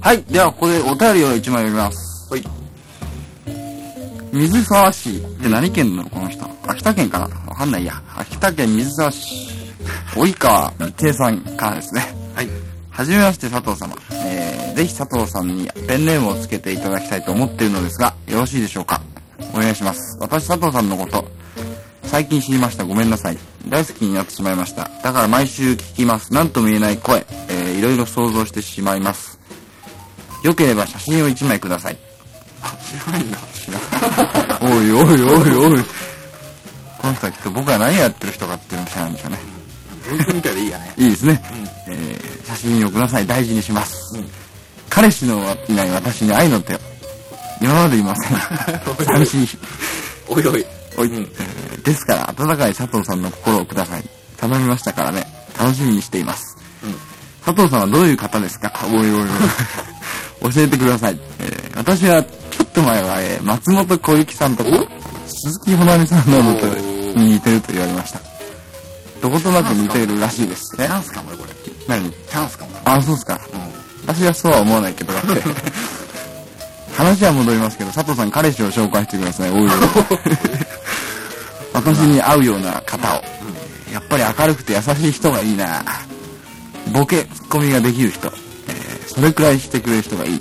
はい。では、ここでお便りを一枚読みます。はい。水沢市って何県なの？この人。秋田県かな？わかんないや。秋田県水沢市。及川圭さんからですね。はい。はじめまして佐藤様。えー、ぜひ佐藤さんにペンネームをつけていただきたいと思っているのですが、よろしいでしょうか？お願いします。私佐藤さんのこと、最近知りました。ごめんなさい。大好きになってしまいました。だから毎週聞きます。なんとも言えない声。えー、いろいろ想像してしまいます。よければ写真を一枚ください。知らないんだ。おいおいおいおい。この人はきっと僕が何やってる人かっていうのを知らないんでしょうね。文句みたいでいいやね。いいですね。えー、写真をください。大事にします。彼氏のいない私に愛の手を。今までいません。寂しい。おいおい。おい、えーですから、温かい佐藤さんの心をください。頼みましたからね。楽しみにしています。佐藤さんはどういう方ですか？おいおいおい。教えてください。えー私は、ちょっと前は、えー松本小雪さんとか、鈴木ほなみさんなどとに似てると言われました。どことなく似ているらしいです。チャンスかこれ。何？チャンスか。あ、そうっすか。私はそうは思わないけど、だって。話は戻りますけど、佐藤さん彼氏を紹介してください。おいおい。私に合うような方を。やっぱり明るくて優しい人がいいなボケ、ツッコミができる人。えーそれくらいしてくれる人がいい。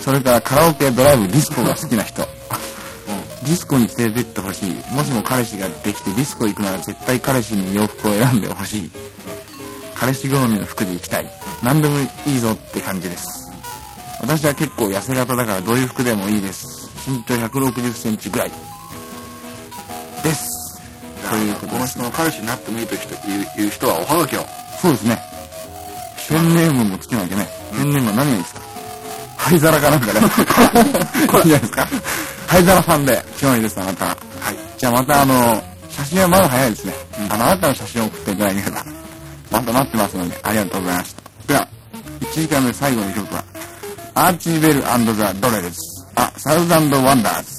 それからカラオケ、ドライブ、ディスコが好きな人。ディスコに連れてってほしい。もしも彼氏ができてディスコ行くなら絶対彼氏に洋服を選んでほしい。彼氏好みの服で行きたい。何でもいいぞって感じです。私は結構痩せ型だからどういう服でもいいです。身長160センチぐらい。です。ということです。この人の彼氏になってもいいという人いういう人はおはがきを。そうですね。ペンネームもつけなきゃね。ペンネームは何がいいですか？灰皿かなんかね。これじゃないですか。灰皿さんで、今日いいです、あなた。はい。じゃあまたあの、写真はまだ早いですね。あの、あなたの写真を送っていただければ、また待ってますので、ありがとうございました。では、1時間目最後の曲は、アーチーベルザ・ドレルズ、あ、サウザンド・ワンダーズ。